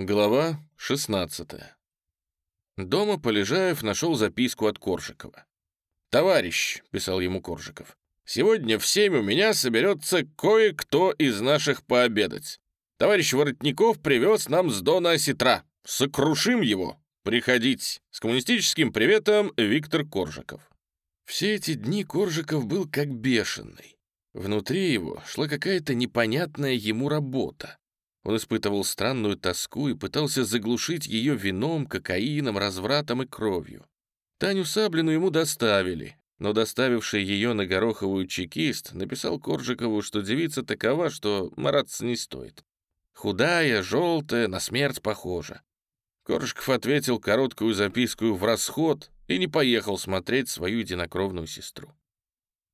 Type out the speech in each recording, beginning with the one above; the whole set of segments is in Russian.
Глава 16 Дома Полежаев нашел записку от Коржикова. «Товарищ», — писал ему Коржиков, — «сегодня в семь у меня соберется кое-кто из наших пообедать. Товарищ Воротников привез нам с Дона осетра. Сокрушим его. Приходить. С коммунистическим приветом, Виктор Коржиков». Все эти дни Коржиков был как бешеный. Внутри его шла какая-то непонятная ему работа. Он испытывал странную тоску и пытался заглушить ее вином, кокаином, развратом и кровью. Таню Саблину ему доставили, но доставивший ее на Гороховую чекист написал Коржикову, что девица такова, что мараться не стоит. Худая, желтая, на смерть похожа. Коржиков ответил короткую записку в расход и не поехал смотреть свою единокровную сестру.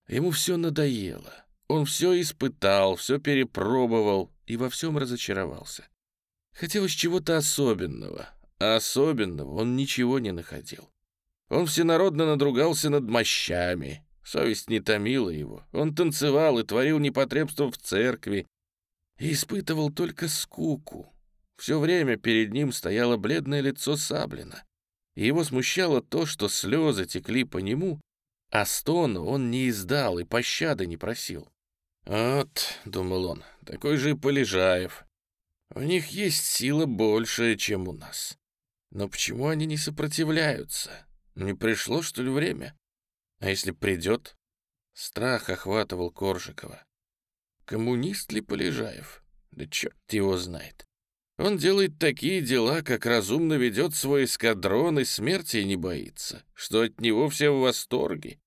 Ему все надоело. Он все испытал, все перепробовал и во всем разочаровался. Хотелось чего-то особенного, а особенного он ничего не находил. Он всенародно надругался над мощами, совесть не томила его, он танцевал и творил непотребство в церкви, и испытывал только скуку. Все время перед ним стояло бледное лицо Саблина, и его смущало то, что слезы текли по нему, а стону он не издал и пощады не просил. «Вот», — думал он, — «такой же и Полежаев. У них есть сила большая, чем у нас. Но почему они не сопротивляются? Не пришло, что ли, время? А если придет?» Страх охватывал Коржикова. Коммунист ли Полежаев? Да черт его знает. Он делает такие дела, как разумно ведет свой эскадрон и смерти не боится, что от него все в восторге.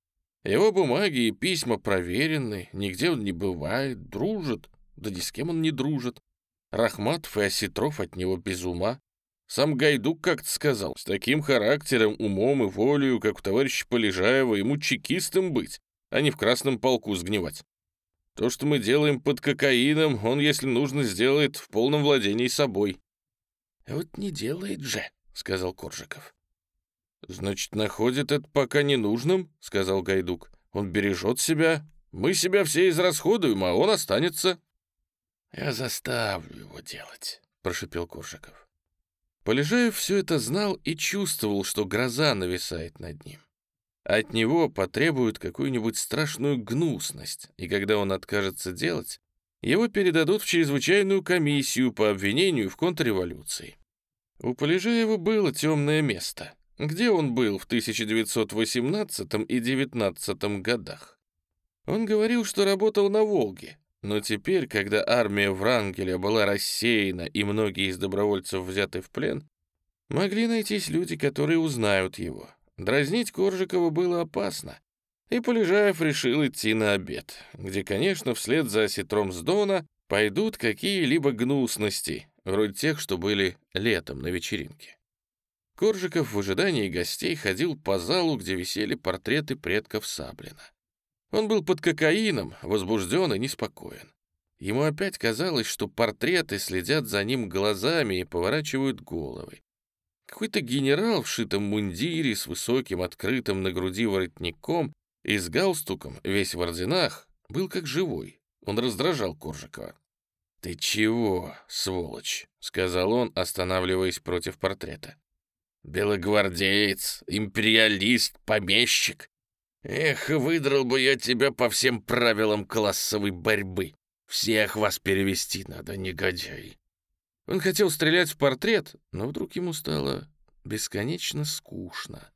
Его бумаги и письма проверены, нигде он не бывает, дружит, да ни с кем он не дружит. Рахматов и Осетров от него без ума. Сам Гайдук как-то сказал, с таким характером, умом и волею, как у товарища Полежаева, ему чекистом быть, а не в красном полку сгнивать. То, что мы делаем под кокаином, он, если нужно, сделает в полном владении собой. — Вот не делает же, — сказал Коржиков. «Значит, находит это пока ненужным», — сказал Гайдук. «Он бережет себя. Мы себя все израсходуем, а он останется». «Я заставлю его делать», — прошепел Коржиков. Полежаев все это знал и чувствовал, что гроза нависает над ним. От него потребуют какую-нибудь страшную гнусность, и когда он откажется делать, его передадут в чрезвычайную комиссию по обвинению в контрреволюции. У Полежаева было темное место. Где он был в 1918 и 19 годах? Он говорил, что работал на Волге, но теперь, когда армия Врангеля была рассеяна и многие из добровольцев взяты в плен, могли найтись люди, которые узнают его. Дразнить Коржикова было опасно. И Полежаев решил идти на обед, где, конечно, вслед за осетром с Дона пойдут какие-либо гнусности, вроде тех, что были летом на вечеринке. Коржиков в ожидании гостей ходил по залу, где висели портреты предков Саблина. Он был под кокаином, возбужден и неспокоен. Ему опять казалось, что портреты следят за ним глазами и поворачивают головы. Какой-то генерал в шитом мундире с высоким открытым на груди воротником и с галстуком, весь в орденах, был как живой. Он раздражал Коржикова. «Ты чего, сволочь?» — сказал он, останавливаясь против портрета. Белогвардеец, империалист, помещик. Эх, выдрал бы я тебя по всем правилам классовой борьбы. Всех вас перевести надо, негодяй. Он хотел стрелять в портрет, но вдруг ему стало бесконечно скучно.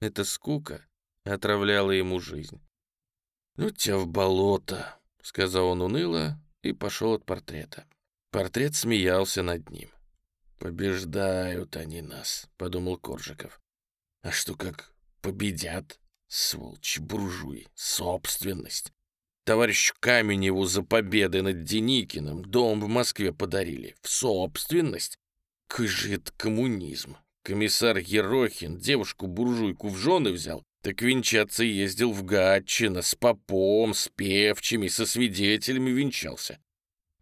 Эта скука отравляла ему жизнь. «Ну тебя в болото», — сказал он уныло и пошел от портрета. Портрет смеялся над ним. «Побеждают они нас», — подумал Коржиков. «А что, как победят? Сволочь, буржуи, собственность. Товарищу Каменеву за победы над Деникиным дом в Москве подарили. В собственность. Это коммунизм? Комиссар Ерохин девушку-буржуйку в жены взял, так венчаться ездил в Гатчино с попом, с певчими, со свидетелями венчался.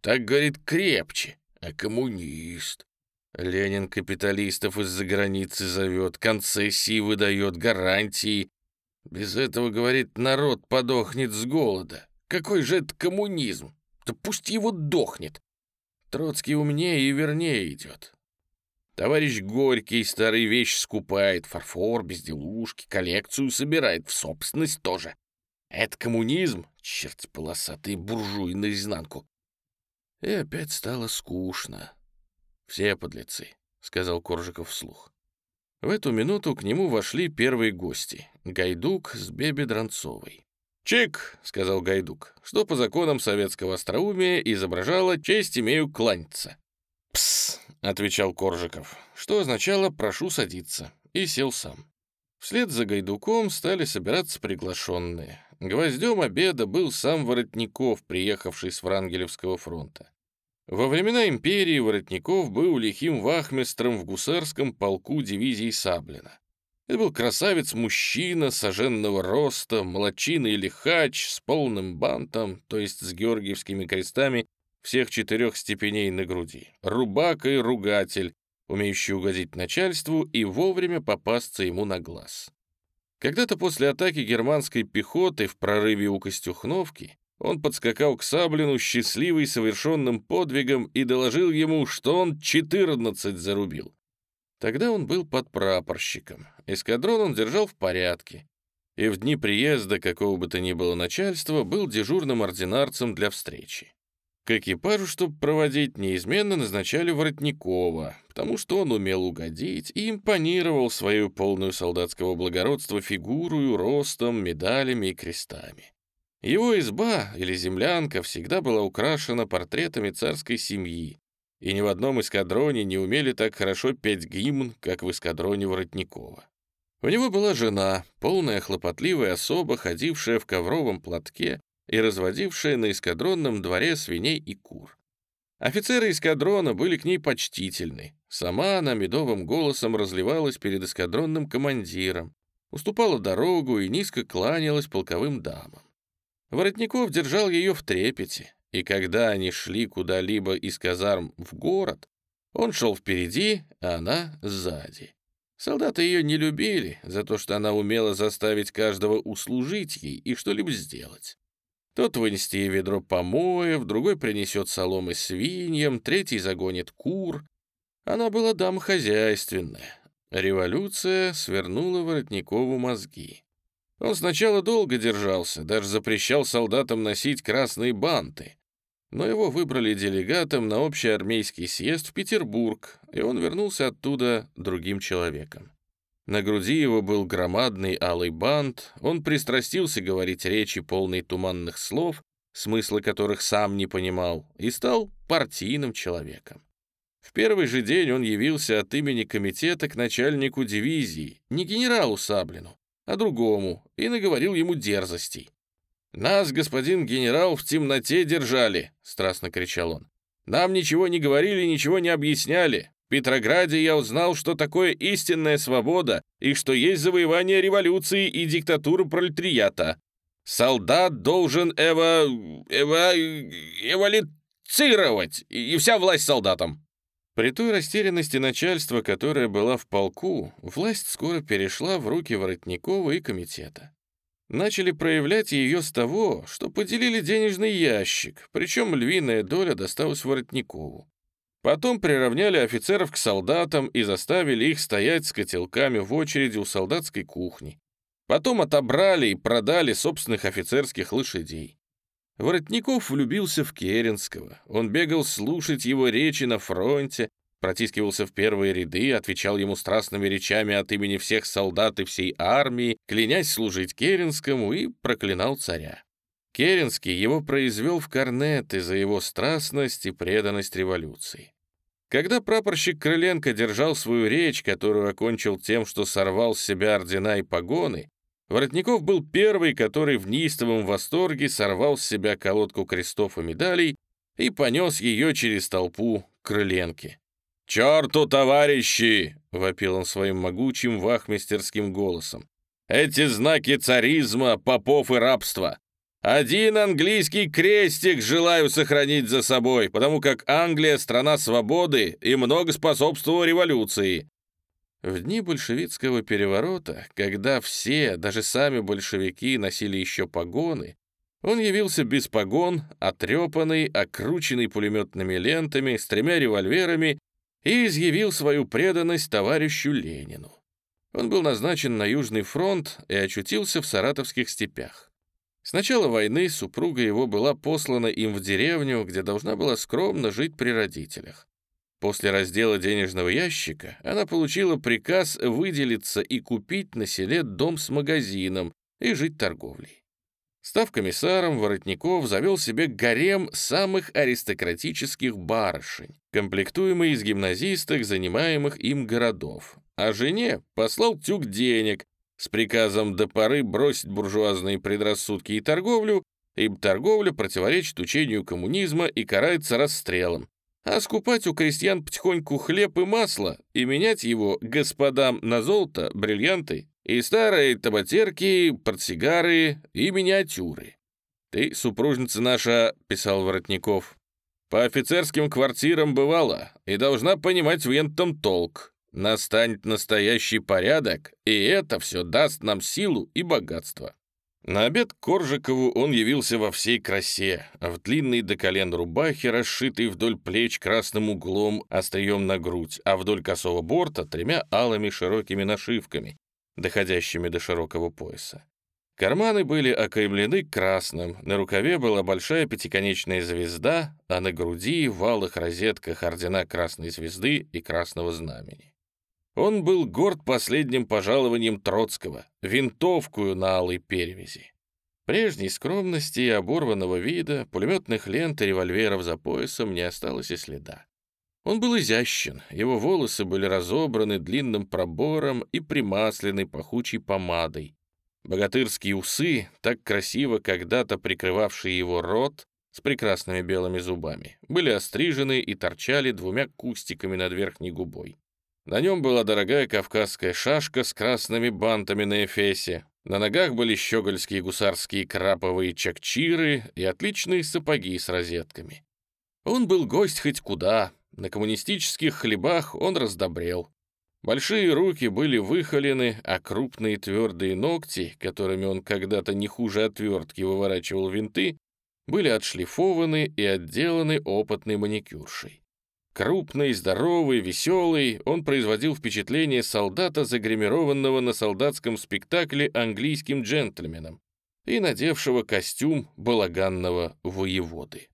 Так, говорит, крепче, а коммунист. Ленин капиталистов из-за границы зовет, концессии выдает, гарантии. Без этого, говорит, народ подохнет с голода. Какой же это коммунизм? Да пусть его дохнет. Троцкий умнее и вернее идет. Товарищ Горький старые вещи скупает, фарфор, безделушки, коллекцию собирает, в собственность тоже. Это коммунизм? Черт полосатый буржуй наизнанку. И опять стало скучно. Все подлецы, — сказал Коржиков вслух. В эту минуту к нему вошли первые гости — Гайдук с Бебе Дронцовой. «Чик», — сказал Гайдук, что по законам советского остроумия изображало «честь имею кланяться». «Пс», — отвечал Коржиков, что означало «прошу садиться», и сел сам. Вслед за Гайдуком стали собираться приглашенные. Гвоздем обеда был сам Воротников, приехавший с Врангелевского фронта. Во времена империи Воротников был лихим вахмистром в гусарском полку дивизии Саблина. Это был красавец-мужчина соженного роста, молочина лихач с полным бантом, то есть с георгиевскими крестами всех четырех степеней на груди, рубака и ругатель, умеющий угодить начальству и вовремя попасться ему на глаз. Когда-то после атаки германской пехоты в прорыве у Костюхновки он подскакал к Саблину, счастливый совершенным подвигом, и доложил ему, что он 14 зарубил. Тогда он был подпрапорщиком. Эскадрон он держал в порядке. И в дни приезда какого бы то ни было начальства был дежурным ординарцем для встречи. К экипажу, чтобы проводить, неизменно назначали Воротникова, потому что он умел угодить и импонировал свою полную солдатского благородства фигурою, ростом, медалями и крестами. Его изба или землянка всегда была украшена портретами царской семьи, и ни в одном эскадроне не умели так хорошо петь гимн, как в эскадроне Воротникова. У него была жена, полная хлопотливая особа, ходившая в ковровом платке и разводившая на эскадронном дворе свиней и кур. Офицеры эскадрона были к ней почтительны. Сама она медовым голосом разливалась перед эскадронным командиром, уступала дорогу и низко кланялась полковым дамам. Воротников держал ее в трепете, и когда они шли куда-либо из казарм в город, он шел впереди, а она сзади. Солдаты ее не любили за то, что она умела заставить каждого услужить ей и что-либо сделать. Тот вынести ей ведро помоев, другой принесет соломы свиньям, третий загонит кур. Она была дама хозяйственная. Революция свернула Воротникову мозги. Он сначала долго держался, даже запрещал солдатам носить красные банты. Но его выбрали делегатом на общий армейский съезд в Петербург, и он вернулся оттуда другим человеком. На груди его был громадный алый бант, он пристрастился говорить речи, полные туманных слов, смысла которых сам не понимал, и стал партийным человеком. В первый же день он явился от имени комитета к начальнику дивизии, не генералу Саблину, а другому, и наговорил ему дерзостей. «Нас, господин генерал, в темноте держали», — страстно кричал он. «Нам ничего не говорили, ничего не объясняли. В Петрограде я узнал, что такое истинная свобода и что есть завоевание революции и диктатуры пролетариата. Солдат должен эва... эва... эволюцировать, и вся власть солдатам. При той растерянности начальства, которая была в полку, власть скоро перешла в руки Воротникова и комитета. Начали проявлять ее с того, что поделили денежный ящик, причем львиная доля досталась Воротникову. Потом приравняли офицеров к солдатам и заставили их стоять с котелками в очереди у солдатской кухни. Потом отобрали и продали собственных офицерских лошадей. Воротников влюбился в Керенского. Он бегал слушать его речи на фронте, протискивался в первые ряды, отвечал ему страстными речами от имени всех солдат и всей армии, клянясь служить Керенскому и проклинал царя. Керенский его произвел в корнеты за его страстность и преданность революции. Когда прапорщик Крыленко держал свою речь, которую окончил тем, что сорвал с себя ордена и погоны, Воротников был первый, который в неистовом восторге сорвал с себя колодку крестов и медалей и понес ее через толпу к Крыленке. «Черту, товарищи!» — вопил он своим могучим вахмистерским голосом. «Эти знаки царизма, попов и рабства! Один английский крестик желаю сохранить за собой, потому как Англия — страна свободы и много способствовала революции. В дни большевистского переворота, когда все, даже сами большевики, носили еще погоны, он явился без погон, отрепанный, окрученный пулеметными лентами, с тремя револьверами и изъявил свою преданность товарищу Ленину. Он был назначен на Южный фронт и очутился в саратовских степях. С начала войны супруга его была послана им в деревню, где должна была скромно жить при родителях. После раздела денежного ящика она получила приказ выделиться и купить на селе дом с магазином и жить торговлей. Став комиссаром, Воротников завел себе гарем самых аристократических барышень, комплектуемый из гимназисток, занимаемых им городов, а жене послал тюк денег с приказом до поры бросить буржуазные предрассудки и торговлю, ибо торговля противоречит учению коммунизма и карается расстрелом, а скупать у крестьян потихоньку хлеб и масло и менять его господам на золото, бриллианты и старые табатерки, портсигары и миниатюры. «Ты, супружница наша», — писал Воротников, — «по офицерским квартирам бывала и должна понимать в ентом толк. Настанет настоящий порядок, и это все даст нам силу и богатство». На обед Коржикову он явился во всей красе, в длинной до колен рубахе, расшитой вдоль плеч красным углом, острием на грудь, а вдоль косого борта тремя алыми широкими нашивками, доходящими до широкого пояса. Карманы были окаймлены красным, на рукаве была большая пятиконечная звезда, а на груди в алых розетках ордена Красной Звезды и Красного Знамени. Он был горд последним пожалованием Троцкого, винтовкую на алой перевязи. Прежней скромности и оборванного вида, пулеметных лент и револьверов за поясом не осталось и следа. Он был изящен, его волосы были разобраны длинным пробором и примаслены пахучей помадой. Богатырские усы, так красиво когда-то прикрывавшие его рот, с прекрасными белыми зубами, были острижены и торчали двумя кустиками над верхней губой. На нем была дорогая кавказская шашка с красными бантами на эфесе. На ногах были щегольские гусарские краповые чакчиры и отличные сапоги с розетками. Он был гость хоть куда. На коммунистических хлебах он раздобрел. Большие руки были выхолены, а крупные твердые ногти, которыми он когда-то не хуже отвертки выворачивал винты, были отшлифованы и отделаны опытной маникюршей. Крупный, здоровый, веселый, он производил впечатление солдата, загримированного на солдатском спектакле английским джентльменом и надевшего костюм балаганного воеводы.